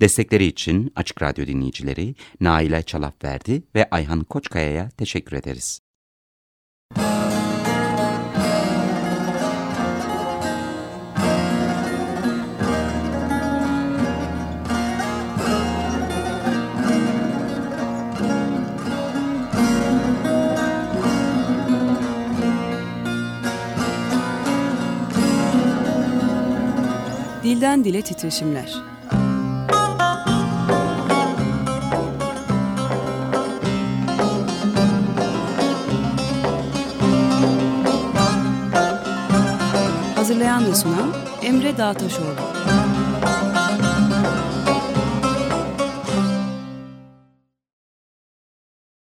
Destekleri için Açık Radyo dinleyicileri Naile Çalapverdi ve Ayhan Koçkaya'ya teşekkür ederiz. Dilden Dile Titreşimler Hazırlayan ve sunan Emre Dağtaşoğlu.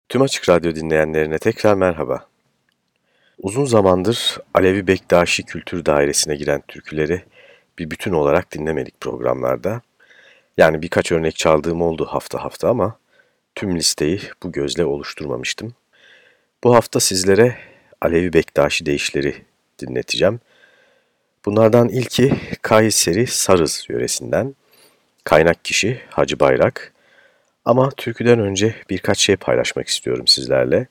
Tüm Açık Radyo dinleyenlerine tekrar merhaba. Uzun zamandır Alevi Bektaşi Kültür Dairesi'ne giren türküleri bir bütün olarak dinlemedik programlarda. Yani birkaç örnek çaldığım oldu hafta hafta ama tüm listeyi bu gözle oluşturmamıştım. Bu hafta sizlere Alevi Bektaşi deyişleri dinleteceğim. Bunlardan ilki Kayseri Sarız yöresinden. Kaynak kişi Hacı Bayrak. Ama türküden önce birkaç şey paylaşmak istiyorum sizlerle.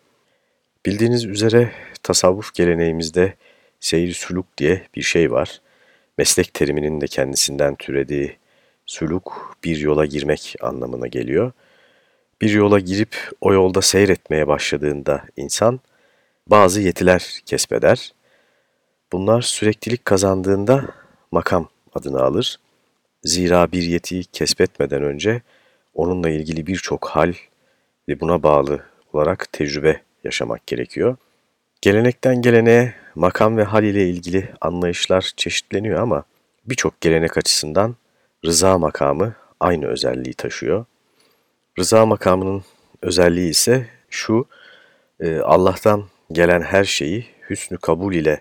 Bildiğiniz üzere tasavvuf geleneğimizde seyir suluk diye bir şey var. Meslek teriminin de kendisinden türediği suluk bir yola girmek anlamına geliyor. Bir yola girip o yolda seyretmeye başladığında insan bazı yetiler kesbeder Bunlar süreklilik kazandığında makam adını alır. Zira bir yetiyi kesbetmeden önce onunla ilgili birçok hal ve buna bağlı olarak tecrübe yaşamak gerekiyor. Gelenekten geleneğe makam ve hal ile ilgili anlayışlar çeşitleniyor ama birçok gelenek açısından rıza makamı aynı özelliği taşıyor. Rıza makamının özelliği ise şu, e, Allah'tan gelen her şeyi hüsnü kabul ile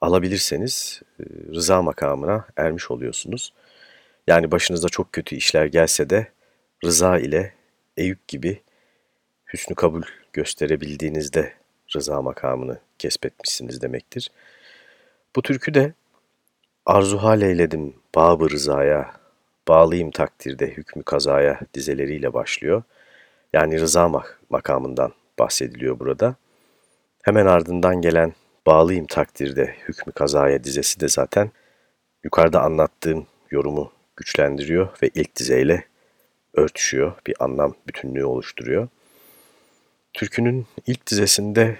alabilirseniz e, rıza makamına ermiş oluyorsunuz. Yani başınızda çok kötü işler gelse de rıza ile Eyüp gibi hüsnü kabul gösterebildiğinizde rıza makamını kesbetmişsiniz demektir. Bu türkü de arzuhal eyledim babı rızaya, bağlıyım takdirde hükmü kazaya dizeleriyle başlıyor. Yani rıza makamından bahsediliyor burada. Hemen ardından gelen bağlıyım takdirde hükmü kazaya dizesi de zaten yukarıda anlattığım yorumu güçlendiriyor ve ilk dizeyle örtüşüyor, bir anlam bütünlüğü oluşturuyor. Türkünün ilk dizesinde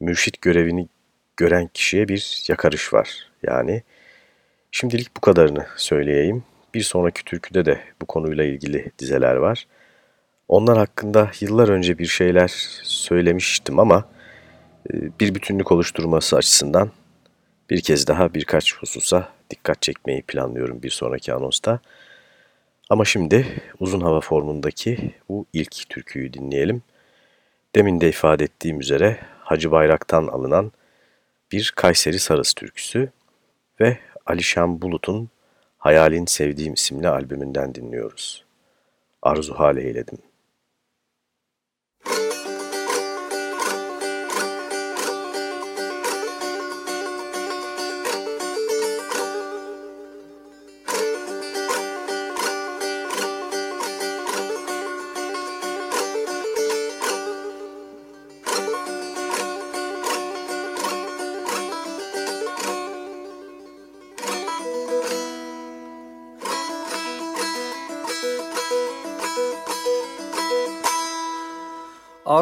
mürşit görevini gören kişiye bir yakarış var. Yani şimdilik bu kadarını söyleyeyim. Bir sonraki türküde de bu konuyla ilgili dizeler var. Onlar hakkında yıllar önce bir şeyler söylemiştim ama bir bütünlük oluşturması açısından bir kez daha birkaç hususa dikkat çekmeyi planlıyorum bir sonraki anonsta. Ama şimdi uzun hava formundaki bu ilk türküyü dinleyelim. Demin de ifade ettiğim üzere Hacı Bayrak'tan alınan bir Kayseri Sarız türküsü ve Alişan Bulut'un Hayalin Sevdiğim isimli albümünden dinliyoruz. Arzu hale eyledim.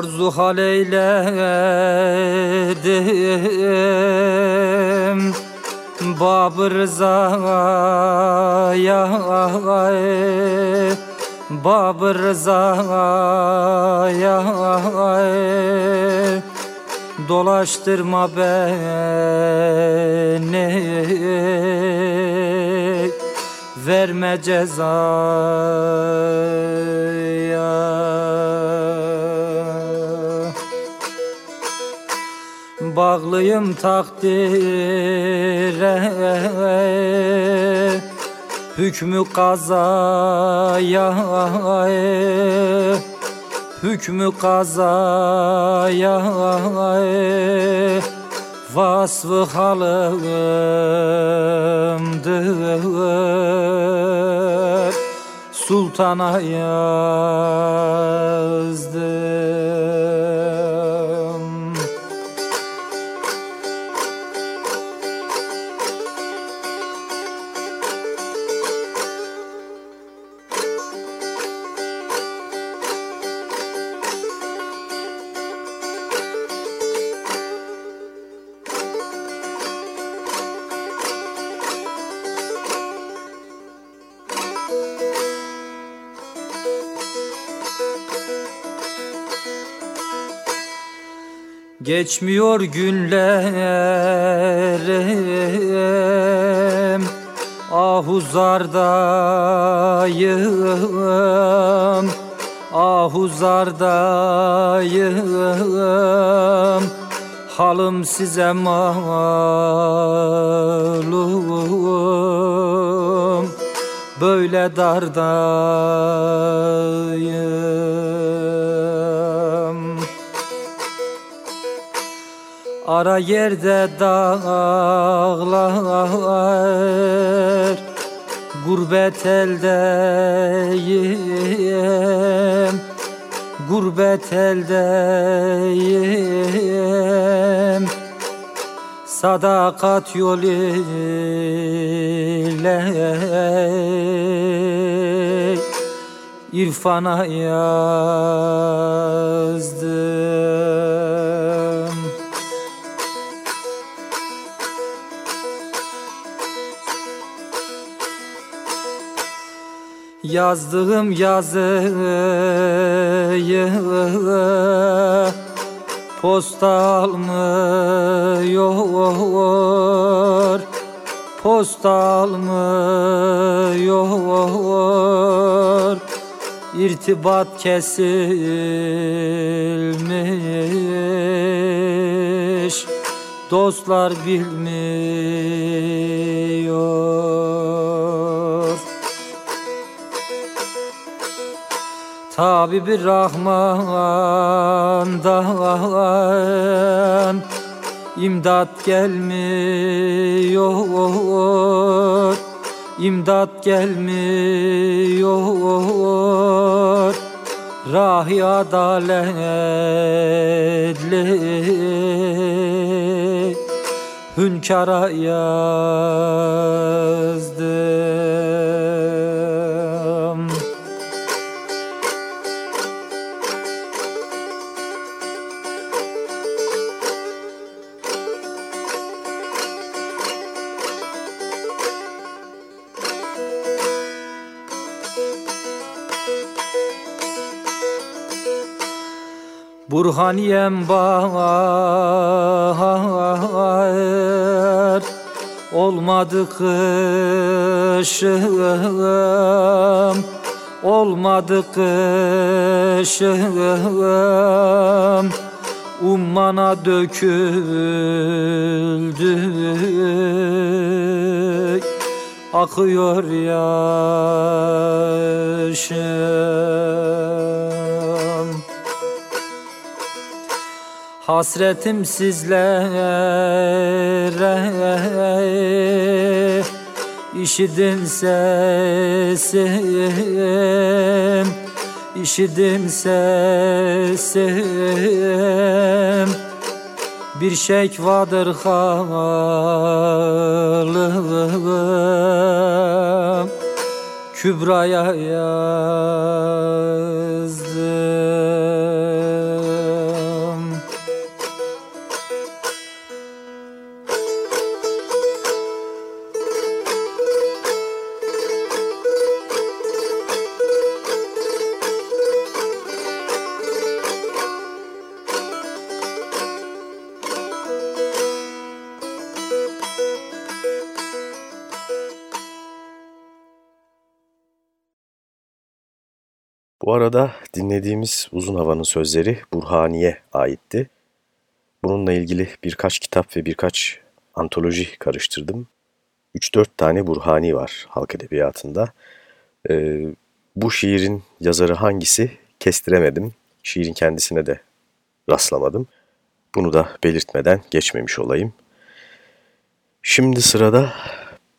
Arzu hal eyledim. Bab-ı Rıza'ya Bab-ı Rıza'ya Dolaştırma beni. Verme cezaya bağlıyım takdire. Hükmü kazaya Hükmü kazaya. Vasfı halımdır sultana yazdım Geçmiyor günlerim Ahuzardayım Ahuzardayım Halım size malum Böyle dardayım Ara yerde dağlar Gurbet eldeyim Gurbet eldeyim. Sadakat yol ile irfana yazdım Yazdığım yazıyı posta almıyor. Posta almıyor. İrtibat kesilmiş. Dostlar bilmiyor Tabibi Rahman'dan imdat gelmiyor İmdat gelmiyor. Rahi adaletli Hünkara yazdım Burhaniyem bahar Olmadı kışım Olmadı kışım. Ummana döküldü Akıyor yaşım Hasretim sizlere. İşidin sesim İşidin sesim. Bir şekvadır halim. Kübra'ya yazdım arada dinlediğimiz Uzun Hava'nın sözleri Burhani'ye aitti. Bununla ilgili birkaç kitap ve birkaç antoloji karıştırdım. 3-4 tane Burhani var halk edebiyatında. Ee, bu şiirin yazarı hangisi kestiremedim. Şiirin kendisine de rastlamadım. Bunu da belirtmeden geçmemiş olayım. Şimdi sırada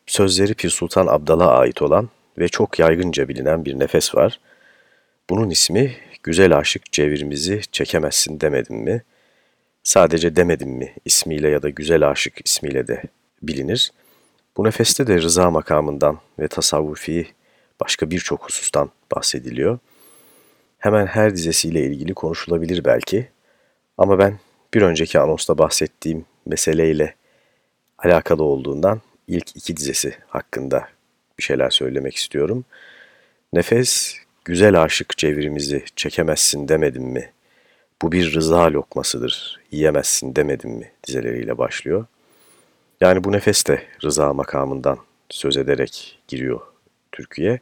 sözleri Pir Sultan Abdal'a ait olan ve çok yaygınca bilinen bir nefes var. Bunun ismi güzel aşık cevirimizi çekemezsin demedim mi? Sadece demedim mi ismiyle ya da güzel aşık ismiyle de bilinir. Bu nefeste de rıza makamından ve tasavvufi başka birçok husustan bahsediliyor. Hemen her dizesiyle ilgili konuşulabilir belki ama ben bir önceki anonsta bahsettiğim meseleyle alakalı olduğundan ilk iki dizesi hakkında bir şeyler söylemek istiyorum. Nefes, güzel aşık çevirimizi çekemezsin demedim mi? Bu bir rıza lokmasıdır, yiyemezsin demedim mi dizeleriyle başlıyor. Yani bu nefes de rıza makamından söz ederek giriyor Türkiye.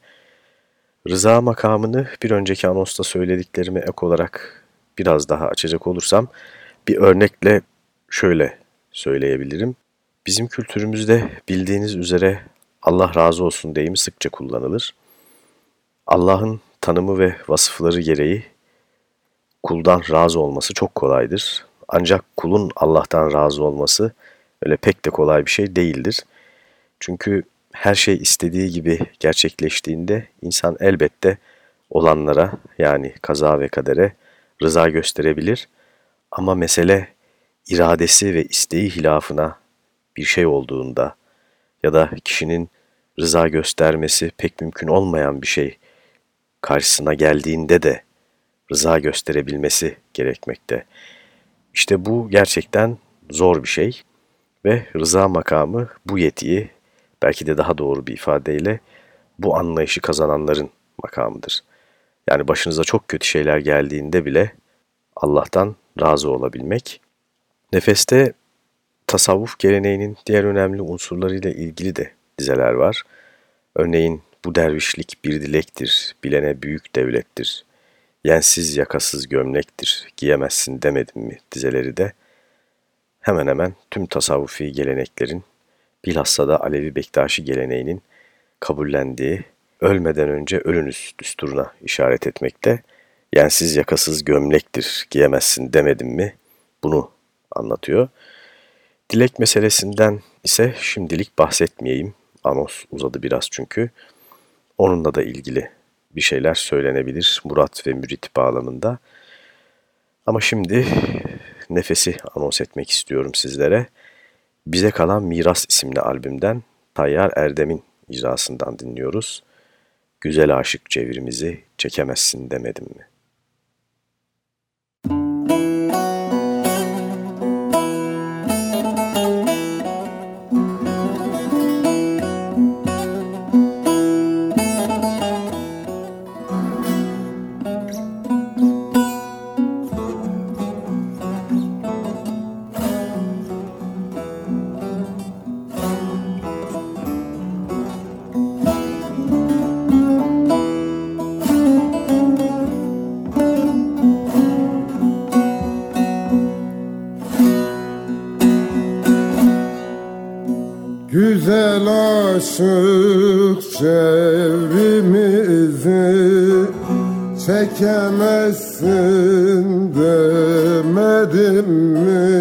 Rıza makamını bir önceki anonsta söylediklerime ek olarak biraz daha açacak olursam bir örnekle şöyle söyleyebilirim. Bizim kültürümüzde bildiğiniz üzere Allah razı olsun deyimi sıkça kullanılır. Allah'ın tanımı ve vasıfları gereği kuldan razı olması çok kolaydır. Ancak kulun Allah'tan razı olması öyle pek de kolay bir şey değildir. Çünkü her şey istediği gibi gerçekleştiğinde insan elbette olanlara yani kaza ve kadere rıza gösterebilir. Ama mesele iradesi ve isteği hilafına bir şey olduğunda ya da kişinin rıza göstermesi pek mümkün olmayan bir şey karşısına geldiğinde de rıza gösterebilmesi gerekmekte. İşte bu gerçekten zor bir şey ve rıza makamı bu yetiyi belki de daha doğru bir ifadeyle bu anlayışı kazananların makamıdır. Yani başınıza çok kötü şeyler geldiğinde bile Allah'tan razı olabilmek. Nefeste tasavvuf geleneğinin diğer önemli unsurlarıyla ilgili de dizeler var. Örneğin bu dervişlik bir dilektir, bilene büyük devlettir. Yensiz yakasız gömlektir, giyemezsin demedim mi dizeleri de hemen hemen tüm tasavvufi geleneklerin bilhassa da Alevi Bektaşi geleneğinin kabullendiği ölmeden önce ölünüz düsturuna işaret etmekte. Yensiz yakasız gömlektir, giyemezsin demedim mi bunu anlatıyor. Dilek meselesinden ise şimdilik bahsetmeyeyim. Anos uzadı biraz çünkü. Onunla da ilgili bir şeyler söylenebilir Murat ve Mürit bağlamında. Ama şimdi nefesi anons etmek istiyorum sizlere. Bize Kalan Miras isimli albümden Tayyar Erdem'in icrasından dinliyoruz. Güzel aşık çevirimizi çekemezsin demedim mi? Aşık çevrimizi çekemezsin demedim mi?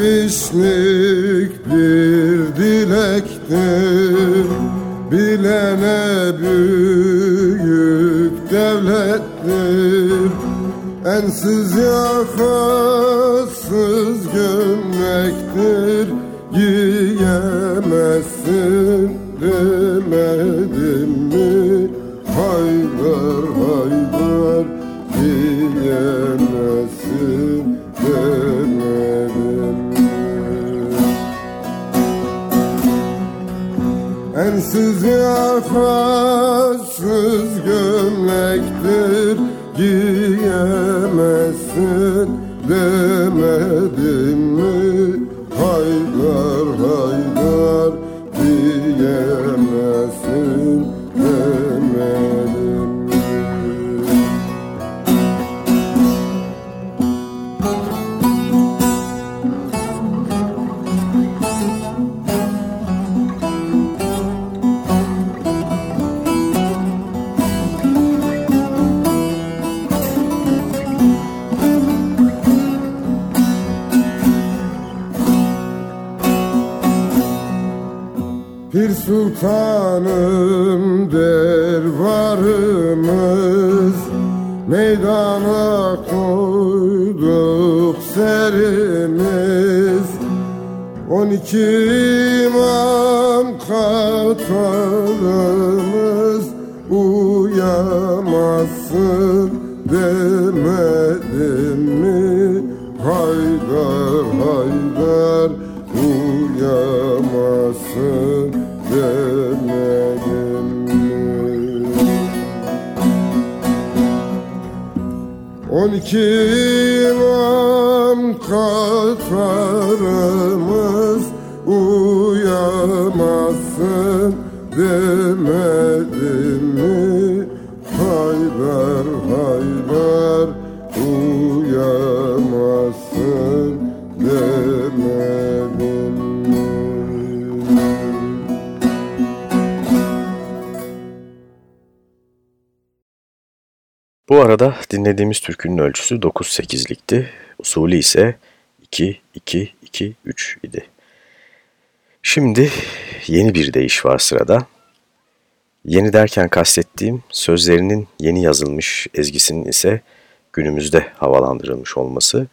Dervişlik bir dilektir. Bilene büyük devlettir. Ensiz yakasız Ensiz yakasız gömlektir Giyemezsin. demedim On iki imam katalımız Uyamazsın demedim mi? Haydar haydar uyamazsın demedim mi? On iki imam katarımız uyamazsın demedim mi Haydar haydar uyamazsın demedim mi Bu arada dinlediğimiz türkünün ölçüsü 9-8'likti. Usulü ise 2-2-2-3 idi. Şimdi yeni bir deyiş var sırada. Yeni derken kastettiğim sözlerinin yeni yazılmış, ezgisinin ise günümüzde havalandırılmış olması.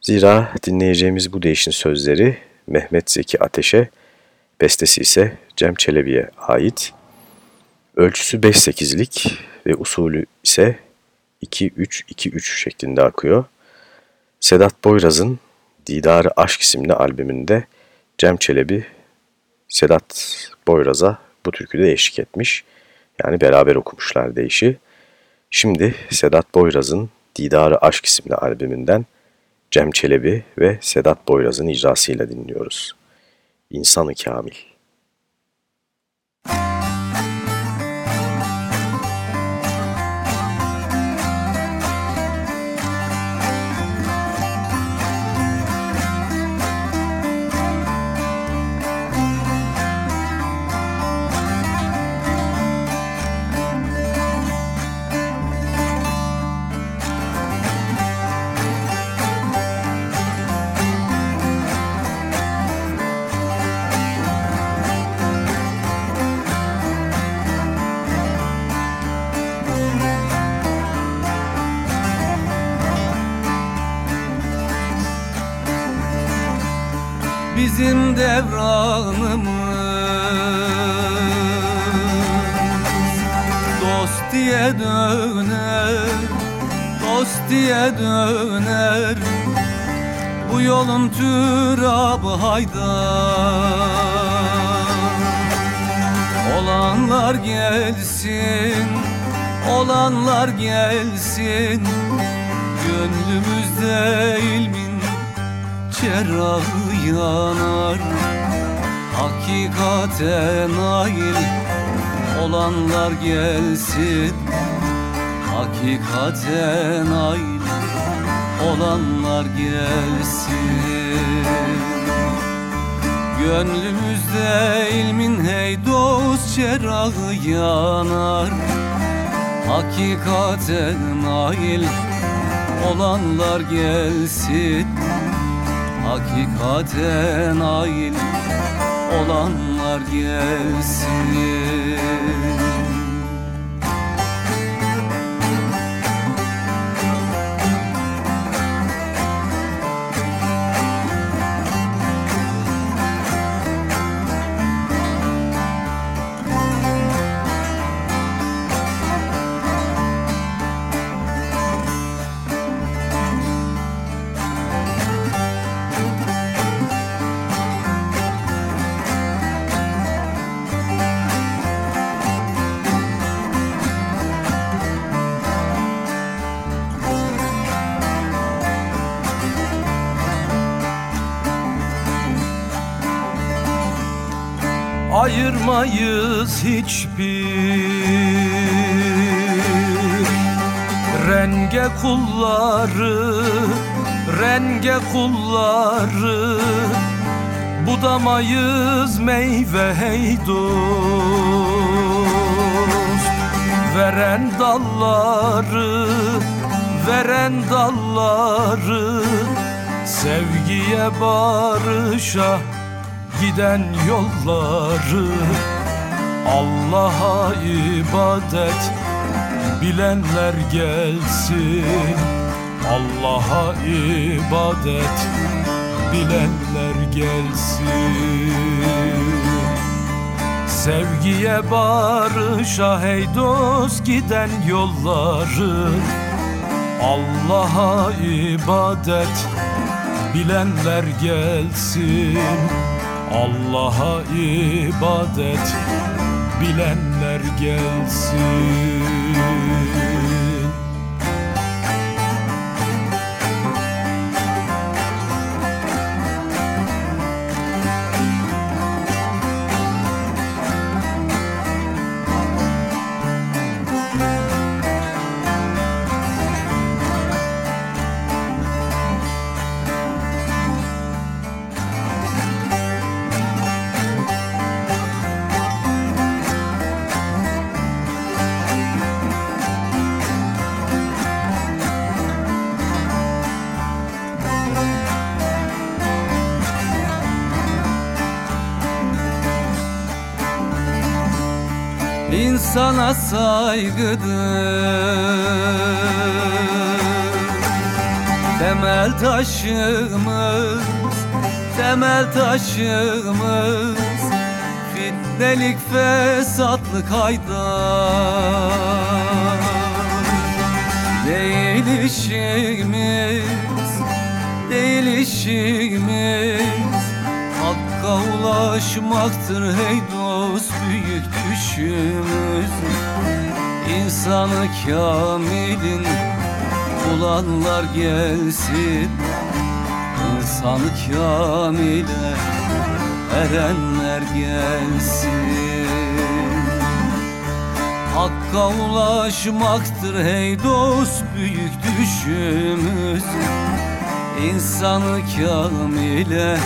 Zira dinleyeceğimiz bu deyişin sözleri Mehmet Zeki Ateş'e, bestesi ise Cem Çelebi'ye ait. Ölçüsü 5-8'lik ve usulü ise 2-3-2-3 şeklinde akıyor. Sedat Boyraz'ın Didarı Aşk isimli albümünde Cem Çelebi Sedat Boyraz'a bu türküde eşlik etmiş. Yani beraber okumuşlar deyişi. Şimdi Sedat Boyraz'ın Didarı Aşk isimli albümünden Cem Çelebi ve Sedat Boyraz'ın icrasıyla dinliyoruz. İnsanı Kamil. Hakikate nail olanlar gelsin. Gönlümüzde ilmin hey dost cerrahı yanar. Hakikate nail olanlar gelsin. Hakikate nail olanlar gelsin ayırmayız hiçbir. Renge kulları, renge kulları Budamayız meyve hey dost. Veren dalları, veren dalları Sevgiye barışa giden yolları. Allah'a ibadet bilenler gelsin. Allah'a ibadet bilenler gelsin. Sevgiye barışa hey dost giden yolları. Allah'a ibadet bilenler gelsin Allah'a ibadet bilenler gelsin insana saygıdır. Temel taşımız, temel taşımız. Fitnelik fesatlık haydar Değil işimiz, değil işimiz. Hakka ulaşmaktır hey dost büyük düşümüz İnsanı kamilin bulanlar gelsin. İnsanı kamile erenler gelsin. Hakka ulaşmaktır hey dost büyük düşümüz. İnsanı kamile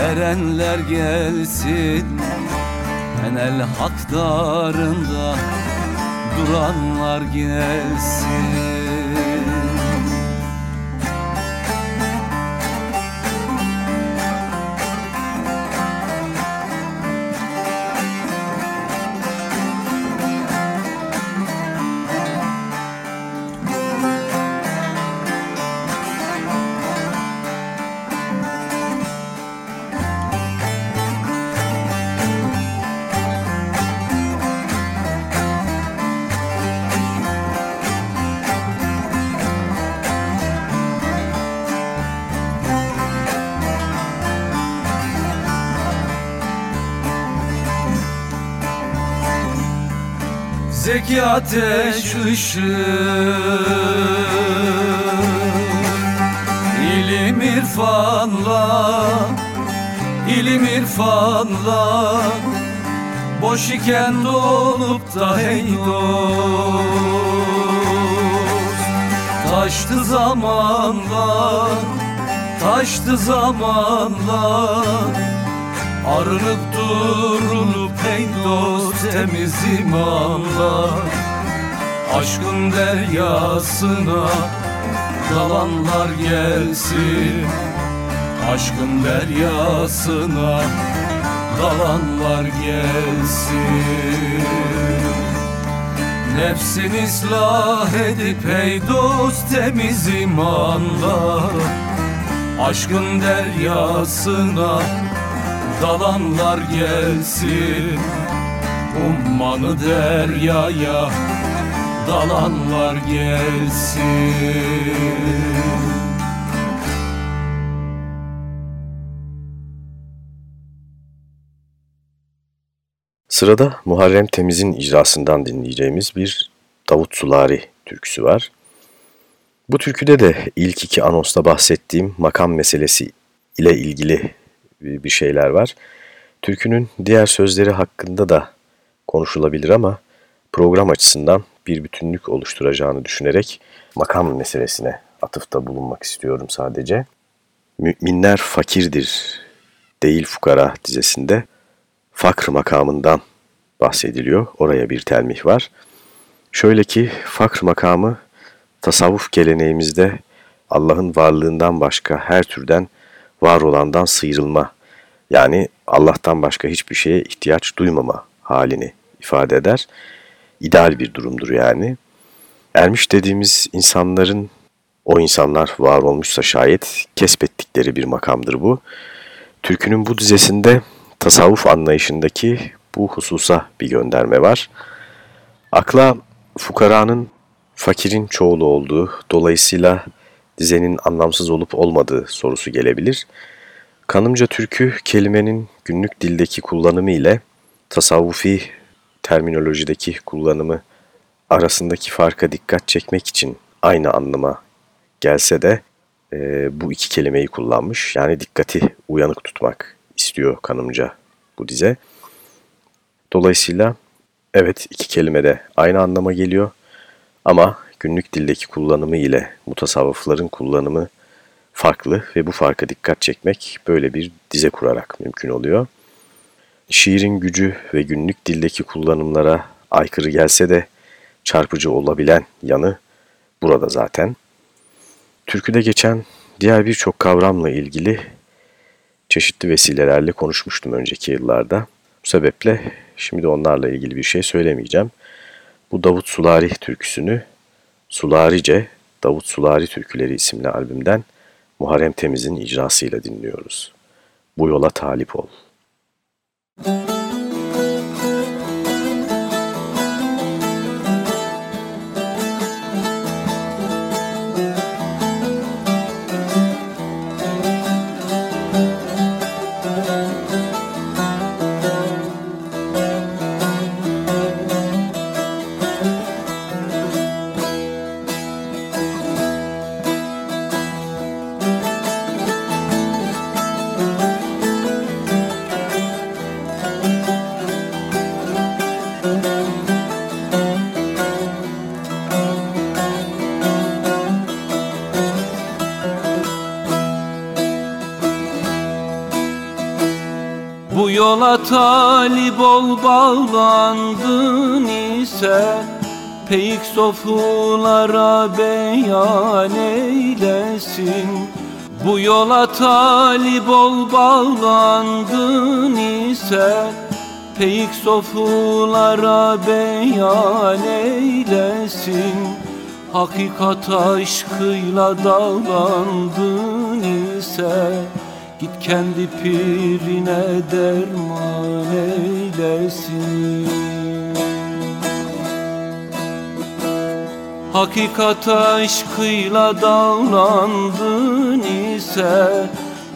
erenler gelsin Enel haklarında duranlar gelsin Zeki ateş ışığı. İlim irfanla ilim irfanla Boş iken dolup da hey dost. Taştı zamanla Taştı zamanla Arınıp durulup hey dost temiz imanla Aşkın deryasına dalanlar gelsin. Aşkın deryasına dalanlar gelsin. Nefsini ıslah edip hey dost temiz imanla Aşkın deryasına dalanlar gelsin Ummanı deryaya dalanlar gelsin Sırada Muharrem Temiz'in icrasından dinleyeceğimiz bir Davut Sulari türküsü var. Bu türküde de ilk iki anonsta bahsettiğim makam meselesi ile ilgili bir şeyler var. Türkünün diğer sözleri hakkında da konuşulabilir ama program açısından bir bütünlük oluşturacağını düşünerek makam meselesine atıfta bulunmak istiyorum sadece. Müminler fakirdir değil fukara dizesinde fakr makamından bahsediliyor. Oraya bir telmih var. Şöyle ki fakr makamı tasavvuf geleneğimizde Allah'ın varlığından başka her türden var olandan sıyrılma yani Allah'tan başka hiçbir şeye ihtiyaç duymama halini ifade eder. İdeal bir durumdur yani. Ermiş dediğimiz insanların o insanlar var olmuşsa şayet kesbettikleri bir makamdır bu. Türkünün bu dizesinde tasavvuf anlayışındaki bu hususa bir gönderme var. Akla fukaranın fakirin çoğulu olduğu, dolayısıyla dizenin anlamsız olup olmadığı sorusu gelebilir. Kanımca türkü kelimenin günlük dildeki kullanımı ile tasavvufi terminolojideki kullanımı arasındaki farka dikkat çekmek için aynı anlama gelse de e, bu iki kelimeyi kullanmış. Yani dikkati uyanık tutmak istiyor kanımca bu dize. Dolayısıyla evet iki kelime de aynı anlama geliyor ama günlük dildeki kullanımı ile mutasavvıfların kullanımı farklı ve bu farka dikkat çekmek böyle bir dize kurarak mümkün oluyor. Şiirin gücü ve günlük dildeki kullanımlara aykırı gelse de çarpıcı olabilen yanı burada zaten. Türküde geçen diğer birçok kavramla ilgili çeşitli vesilelerle konuşmuştum önceki yıllarda. Bu sebeple şimdi onlarla ilgili bir şey söylemeyeceğim. Bu Davut Sulari türküsünü Sularice Davut Sulari Türküleri isimli albümden Muharrem Temiz'in icrasıyla dinliyoruz. Bu yola talip ol. Müzik yola talip ol bağlandın ise Peyik sofulara beyan eylesin. Bu yola talip ol bağlandın ise Peyik sofulara beyan eylesin. Hakikat aşkıyla dağlandın ise Git kendi pirine derman eylesin. Hakikat aşkıyla dağlandın ise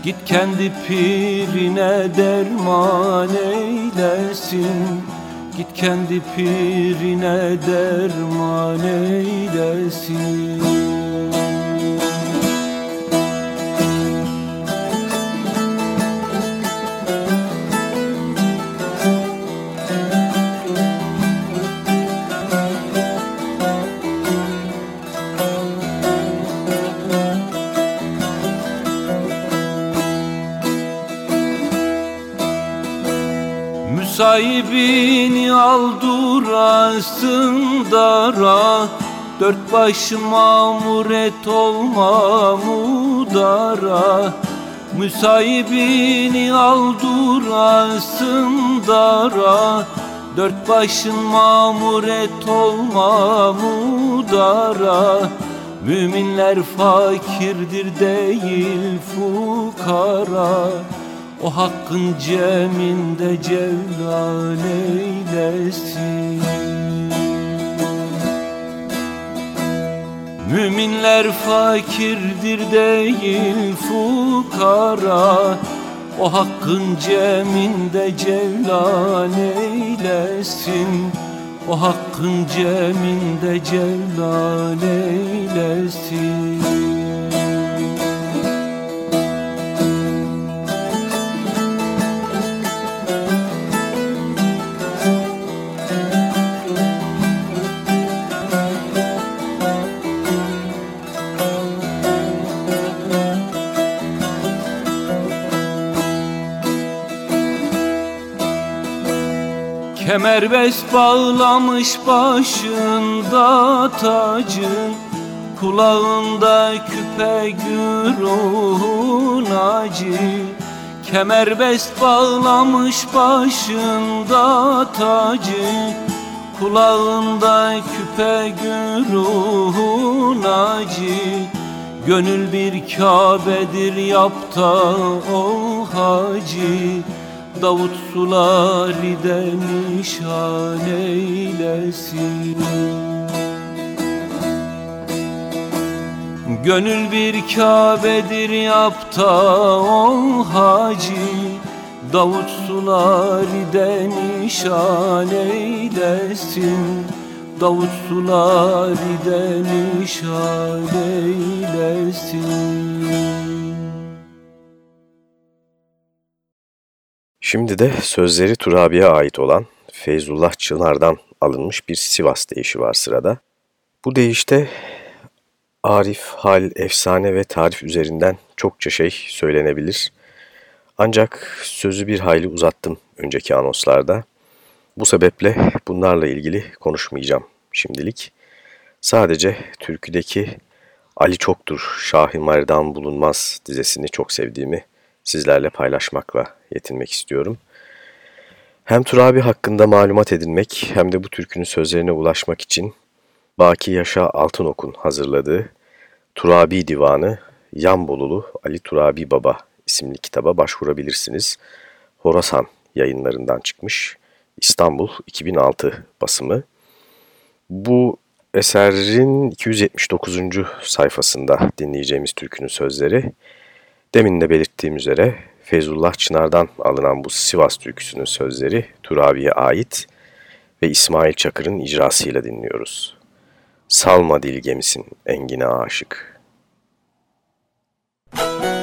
Git kendi pirine derman eylesin. Git kendi pirine derman eylesin Sahibini aldurasın dara. Dört baş mamuret olma mudara. Müsahibini aldurasın dara. Dört başın mamuret olma mudara. Müminler fakirdir değil fukara o hakkın ceminde cevlan eylesin. Müminler fakirdir değil fukara. O hakkın ceminde cevlan eylesin. O hakkın ceminde cevlan eylesin Kemerbest bağlamış başında tacı Kulağında küpe gürun acı. Kemerbest bağlamış başında tacı Kulağında küpe gürun acı. Gönül bir Kabe'dir yapta o hacı Davut sularide nişan eylesin. Gönül bir Kabe'dir yapta o hacı. Davut sularide nişan eylesin. Davut sularide nişan eylesin Şimdi de sözleri Turabi'ye ait olan Feyzullah Çınar'dan alınmış bir Sivas deyişi var sırada. Bu deyişte arif, hal, efsane ve tarif üzerinden çokça şey söylenebilir. Ancak sözü bir hayli uzattım önceki anonslarda. Bu sebeple bunlarla ilgili konuşmayacağım şimdilik. Sadece türküdeki Ali Çoktur, Şahi Merdan Bulunmaz dizesini çok sevdiğimi sizlerle paylaşmakla yetinmek istiyorum. Hem Turabi hakkında malumat edinmek hem de bu türkünün sözlerine ulaşmak için Baki Yaşa Altınok'un hazırladığı Turabi Divanı Yanbolulu Ali Turabi Baba isimli kitaba başvurabilirsiniz. Horasan yayınlarından çıkmış. İstanbul 2006 basımı. Bu eserin 279. sayfasında dinleyeceğimiz türkünün sözleri demin de belirttiğim üzere Feyzullah Çınar'dan alınan bu Sivas türküsünün sözleri Turabi'ye ait ve İsmail Çakır'ın icrasıyla dinliyoruz. Salma dil gemisin engine aşık. Müzik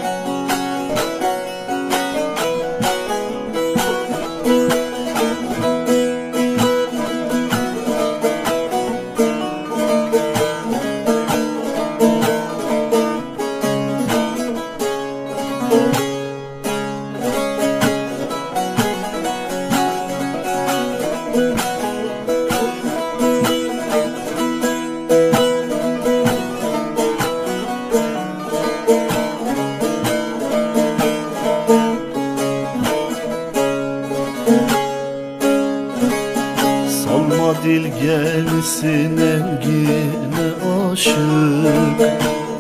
Dilgensin engine aşık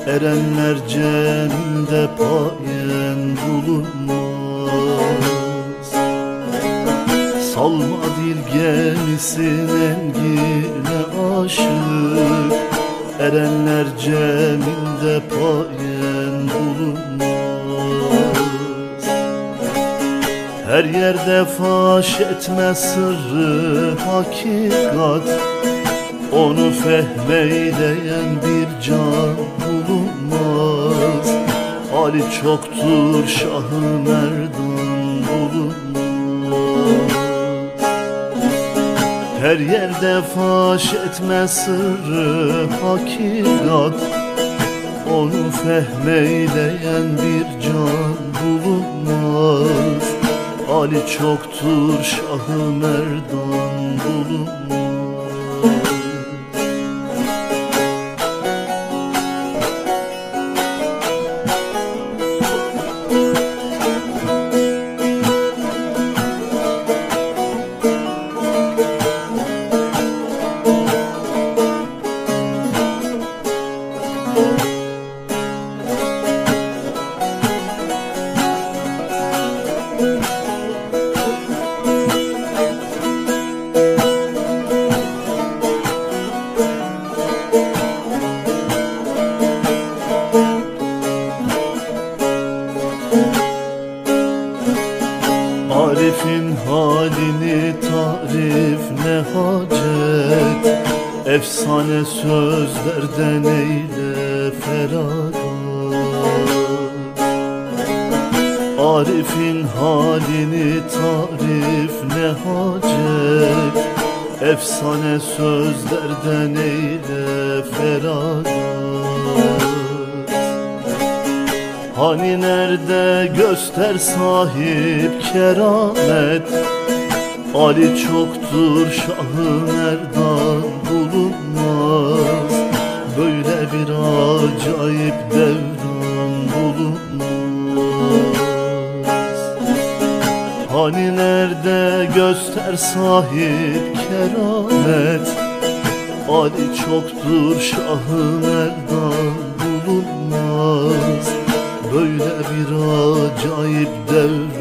Erenler cenninde payen bulunmaz. Salma dilgenisin engine aşık Erenler ceminde payen bulunmaz. Her yerde faş etme sırrı hakikat Onu fehmeyleyen bir can bulunmaz. Ali çoktur şahı merdan bulunmaz. Her yerde faş etme sırrı hakikat. Onu fehmeyleyen bir can bulunmaz. Ali çoktur şahı merdan bulunmaz bir acayip devran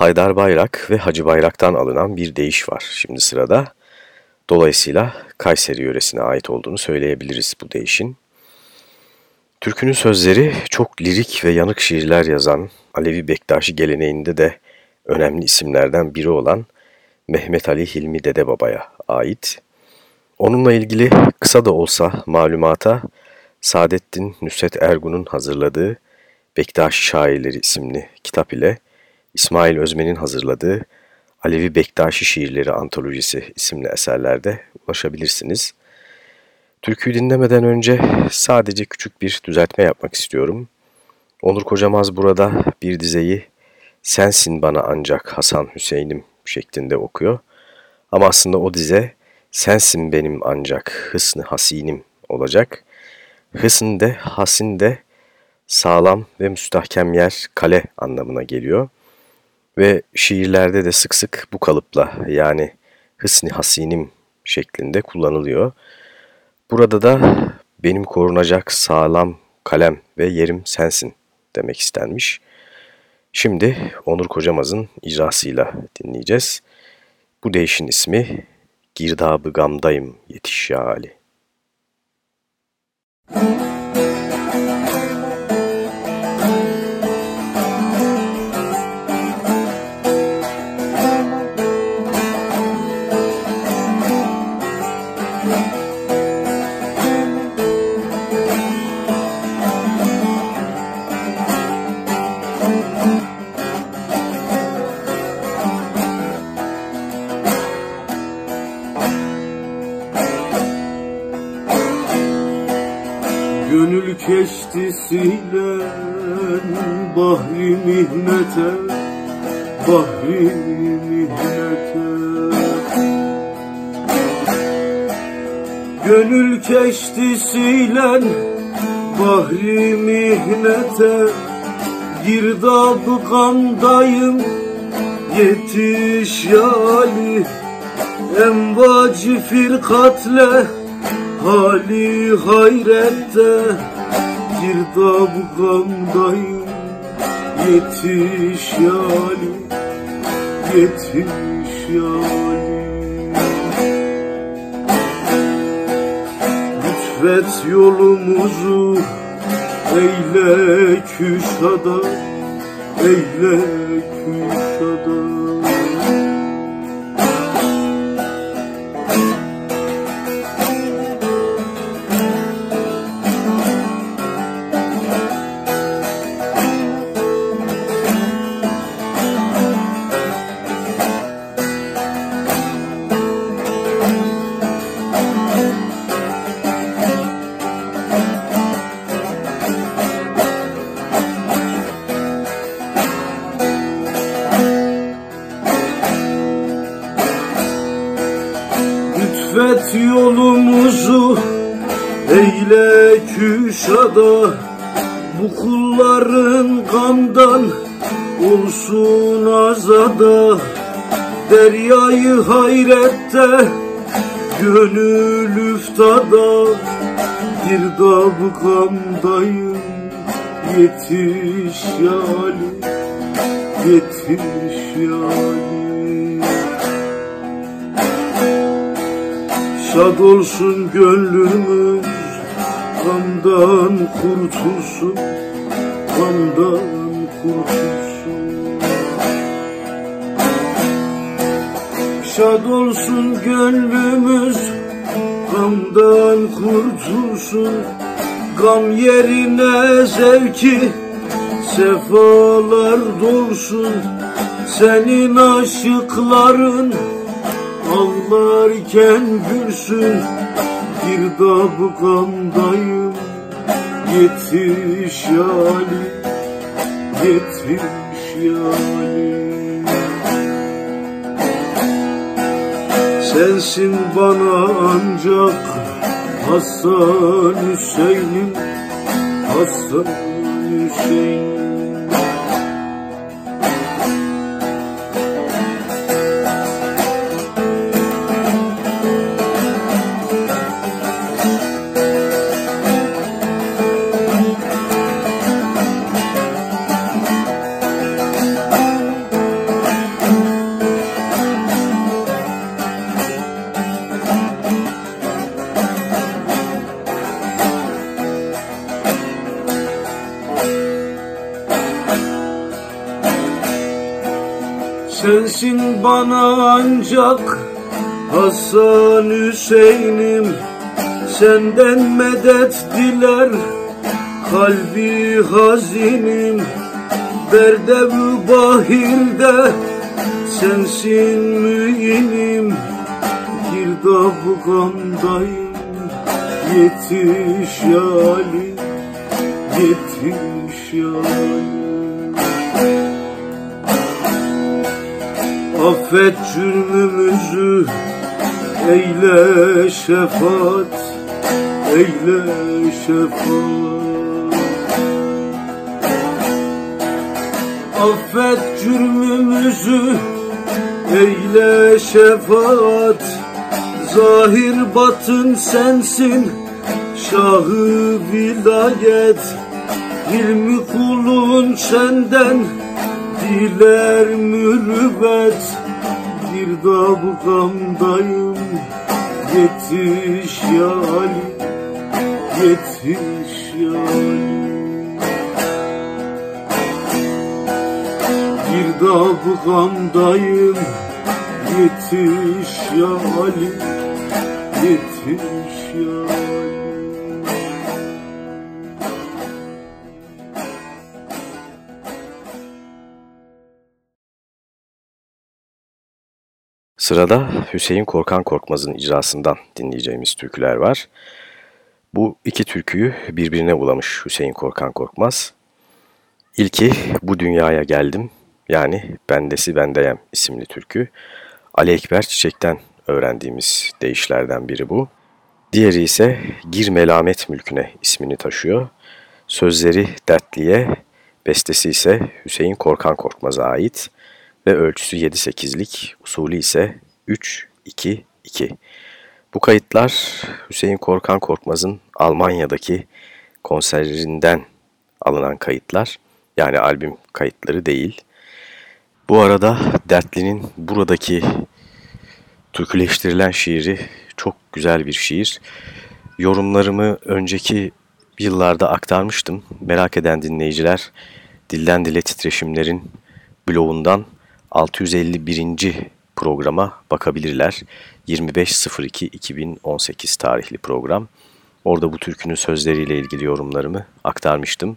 Haydar Bayrak ve Hacı Bayrak'tan alınan bir deyiş var şimdi sırada. Dolayısıyla Kayseri yöresine ait olduğunu söyleyebiliriz bu deyişin. Türkünün sözleri çok lirik ve yanık şiirler yazan Alevi Bektaşi geleneğinde de önemli isimlerden biri olan Mehmet Ali Hilmi Dedebaba'ya ait. Onunla ilgili kısa da olsa malumata Saadettin Nusret Ergun'un hazırladığı Bektaşi Şairleri isimli kitap ile İsmail Özmen'in hazırladığı Alevi Bektaşi Şiirleri Antolojisi isimli eserlerde ulaşabilirsiniz. Türküyü dinlemeden önce sadece küçük bir düzeltme yapmak istiyorum. Onur Kocamaz burada bir dizeyi Sensin bana ancak Hasan Hüseyin'im şeklinde okuyor. Ama aslında o dize sensin benim ancak hısnı hasinim olacak. Hısn de hasin de sağlam ve müstahkem yer kale anlamına geliyor. Ve şiirlerde de sık sık bu kalıpla yani hısni hasinim şeklinde kullanılıyor. Burada da benim korunacak sağlam kalem ve yerim sensin demek istenmiş. Şimdi Onur Kocamaz'ın icrasıyla dinleyeceğiz. Bu değişin ismi Girdabı Gamdayım Yetiş Ya Ali. Gönül keştisiyle bahri mihnete Bahri mihnete Gönül keştisiyle bahri mihnete Girdabı gamdayım yetiş yali. Envacı firkatle hali hayrette Girdab gamdayım yetiş yali Yetiş yali Lütfet yolumuzu eyle küşada eyle küşada Deryayı hayrette gönül üftada Girdabı kandayım yetiş yali Yetiş yali Şad olsun gönlümüz Gamdan kurtulsun Gamdan kurtulsun Şad olsun gönlümüz Gamdan kurtulsun. Gam yerine zevki Sefalar dolsun. Senin aşıkların Ağlarken gülsün. Girdabı kandayım Yetiş yali Yetiş yali Sensin bana ancak Hasan Hüseyin'im Hasan Hüseyin'im ancak Hasan Hüseyin'im Senden medet diler. Kalbi hazinim Derde bahirde Sensin müinim Girdabı kandayım Yetiş yali Yetiş yali Affet cürmümüzü Eyle şefaat Eyle şefaat. Affet cürmümüzü Eyle şefaat. Zahir batın sensin Şahı vilayet. İlmi kulun senden diler mürüvvet Girdabı kamdayım Yetiş ya Ali Yetiş ya Ali Girdabı kamdayım Yetiş ya Ali Yetiş ya Ali Sırada Hüseyin Korkan Korkmaz'ın icrasından dinleyeceğimiz türküler var. Bu iki türküyü birbirine ulamış Hüseyin Korkan Korkmaz. İlki Bu Dünyaya Geldim yani Bendesi Bendeyem isimli türkü. Ali Ekber Çiçek'ten öğrendiğimiz deyişlerden biri bu. Diğeri ise Gir Melamet Mülküne ismini taşıyor. Sözleri Dertli'ye, bestesi ise Hüseyin Korkan Korkmaz'a ait ve ölçüsü 7-8'lik, usulü ise 3-2-2. Bu kayıtlar Hüseyin Korkan Korkmaz'ın Almanya'daki konserlerinden alınan kayıtlar. Yani albüm kayıtları değil. Bu arada Dertli'nin buradaki türküleştirilen şiiri çok güzel bir şiir. Yorumlarımı önceki yıllarda aktarmıştım. Merak eden dinleyiciler Dilden Dile Titreşimlerin blogundan 651. programa bakabilirler. 25.02.2018 tarihli program. Orada bu türkünün sözleriyle ilgili yorumlarımı aktarmıştım.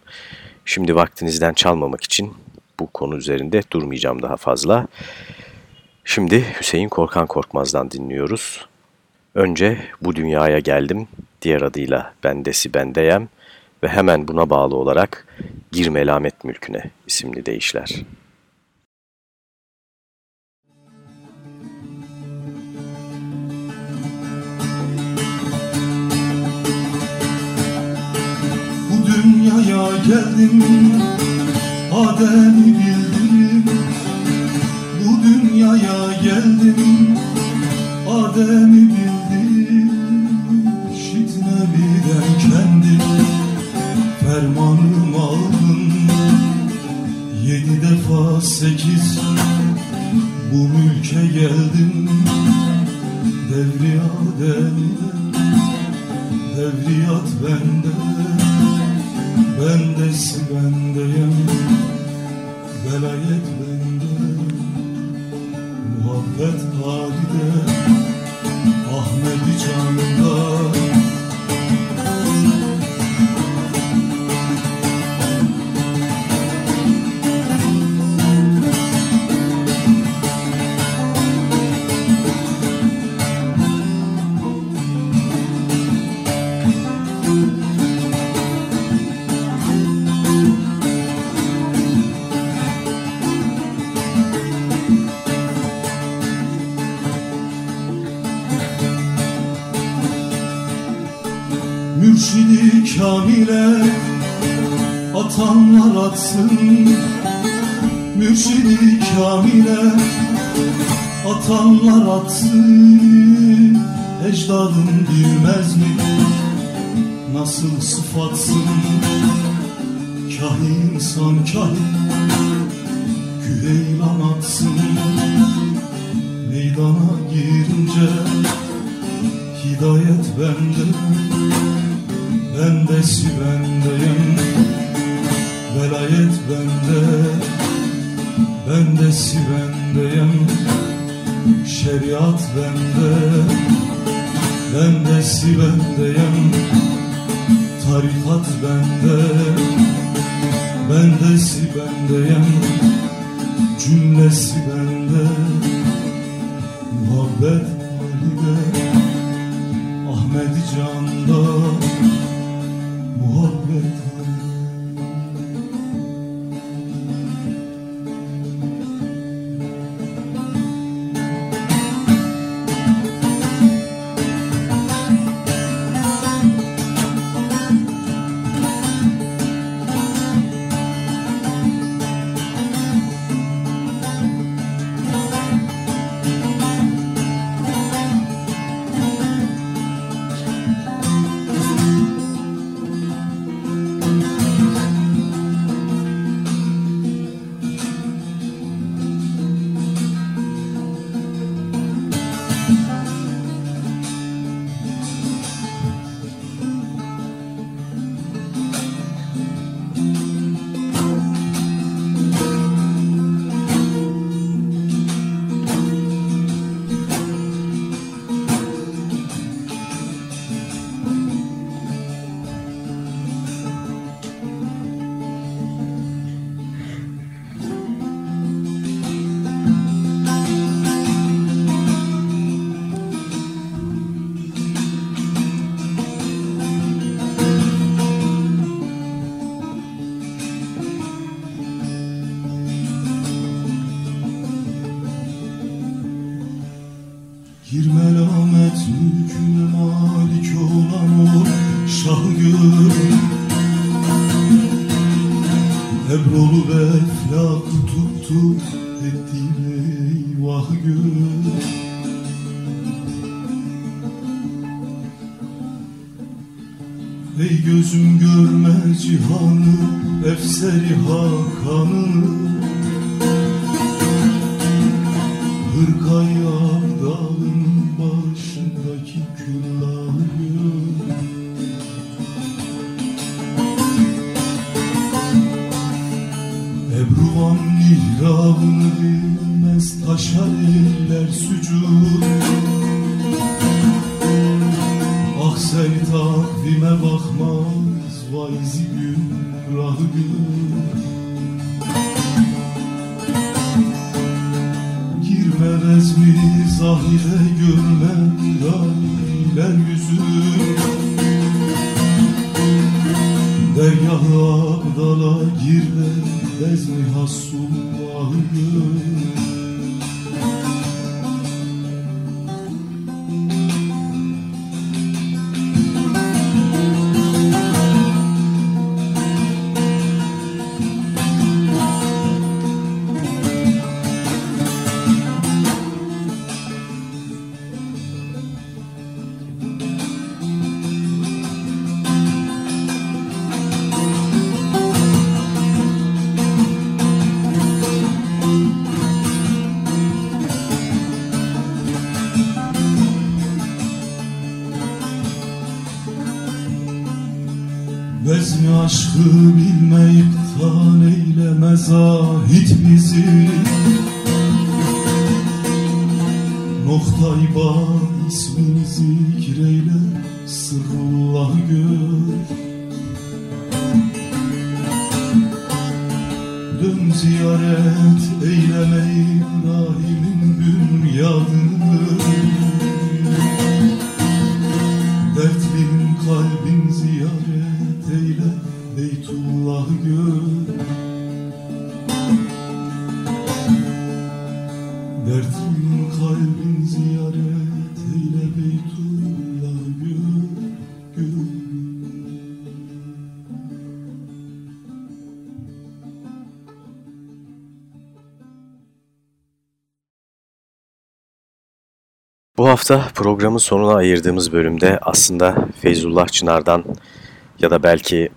Şimdi vaktinizden çalmamak için bu konu üzerinde durmayacağım daha fazla. Şimdi Hüseyin Korkan Korkmaz'dan dinliyoruz. Önce Bu Dünyaya Geldim, diğer adıyla Bendesi Bendeyem ve hemen buna bağlı olarak Gir Melamet Mülküne isimli deyişler. Dünyaya geldim. Adem'i bildim. Bu dünyaya geldim. Adem'i bildim. Şitne bilen kendim. Fermanım aldım. Yedi defa sekiz. Bu mülke geldim. Devri Adem'den. Devriyat bende Bendesi bendeyim Velayet bende Muhabbet halide. Ahmet canda atsın Mürşidi Kamil'e atanlar atsın. Ecdadın bilmez mi? Nasıl sıfatsın? Kah insan kah küheylan atsın. Meydana girince hidayet bende. Bendesi bendeyim Beytullah gör Dertlinin kalbin ziyaret eyle Beytullah gör, gör. Bu hafta programın sonuna ayırdığımız bölümde aslında Feyzullah Çınar'dan ya da belki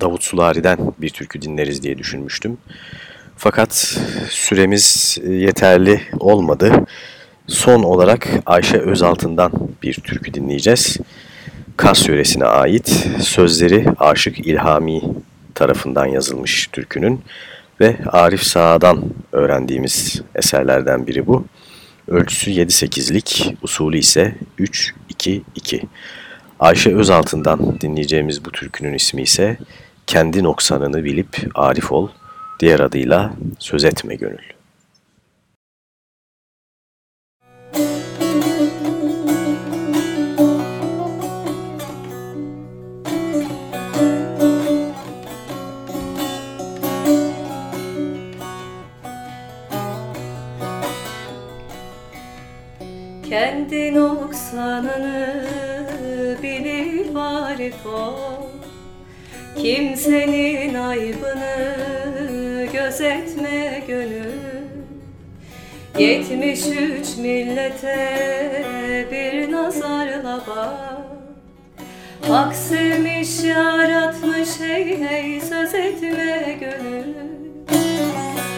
Davut Sulari'den bir türkü dinleriz diye düşünmüştüm. Fakat süremiz yeterli olmadı. Son olarak Ayşe Özaltın'dan bir türkü dinleyeceğiz. Kars yöresine ait sözleri Aşık İlhami tarafından yazılmış türkünün ve Arif Sağ'dan öğrendiğimiz eserlerden biri bu. Ölçüsü 7-8'lik, usulü ise 3-2-2. Ayşe Özaltın'dan dinleyeceğimiz bu türkünün ismi ise Kendi Noksanını Bilip Arif Ol, diğer adıyla Söz Etme Gönül. Kendi noksanını Kimsenin aybını gözetme gönül. Yetmiş üç millete bir nazarla bak. Hak sevmiş yaratmış hey hey söz etme gönül.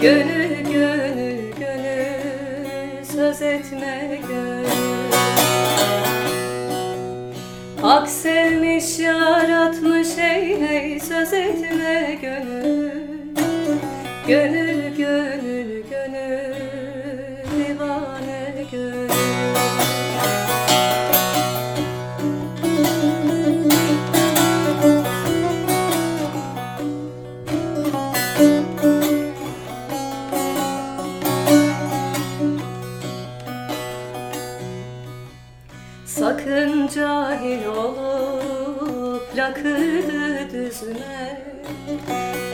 Gönül gönül gönül söz etme gönül Hak sevmiş yaratmış hey hey söz etme gönül. Gönül gönül olup lakırdı düzme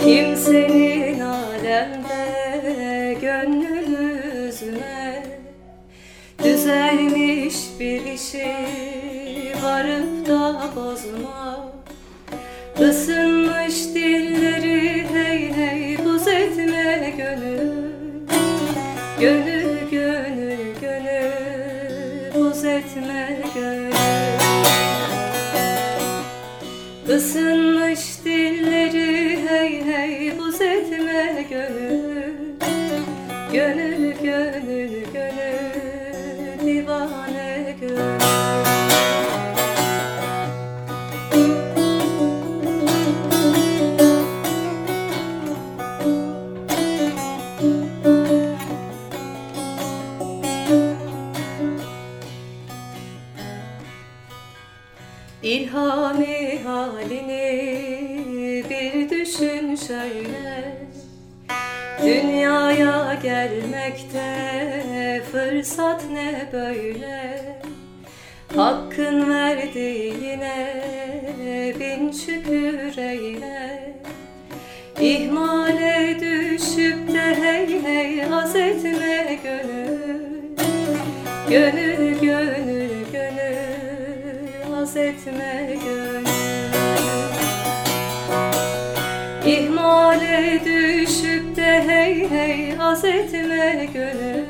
Kimsenin alemde gönlünü üzme Düzelmiş bir işi varıp da bozma. Isınmış Isınmış şöyle Dünyaya gelmekte fırsat ne böyle? Hakkın verdiğine bin şükür eyle İhmale düşüp de hey hey haz etme gönül. Gönül gönül gönül haz etme gönül Düşüp de hey hey haz etme gönül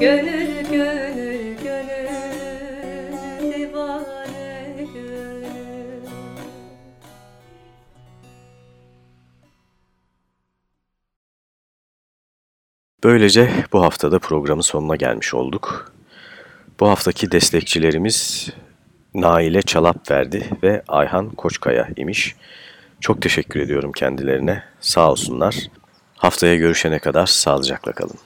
Gönül gönül gönül divane gönül Böylece bu haftada programın sonuna gelmiş olduk. Bu haftaki destekçilerimiz Naile Çalap verdi ve Ayhan Koçkaya imiş. Çok teşekkür ediyorum kendilerine. Sağ olsunlar. Haftaya görüşene kadar sağlıcakla kalın.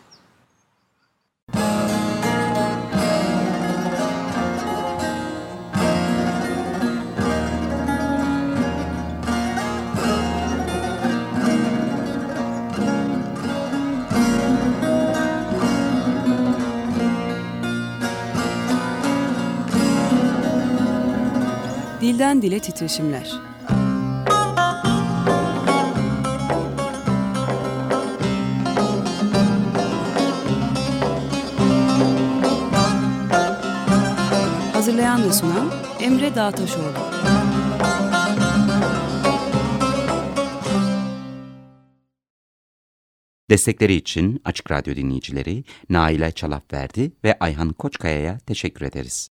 Dilden dile titreşimler. Hazırlayan ve sunan Emre Dağtaşoğlu. Destekleri için Açık Radyo dinleyicileri Naile Çalapverdi ve Ayhan Koçkaya'ya teşekkür ederiz.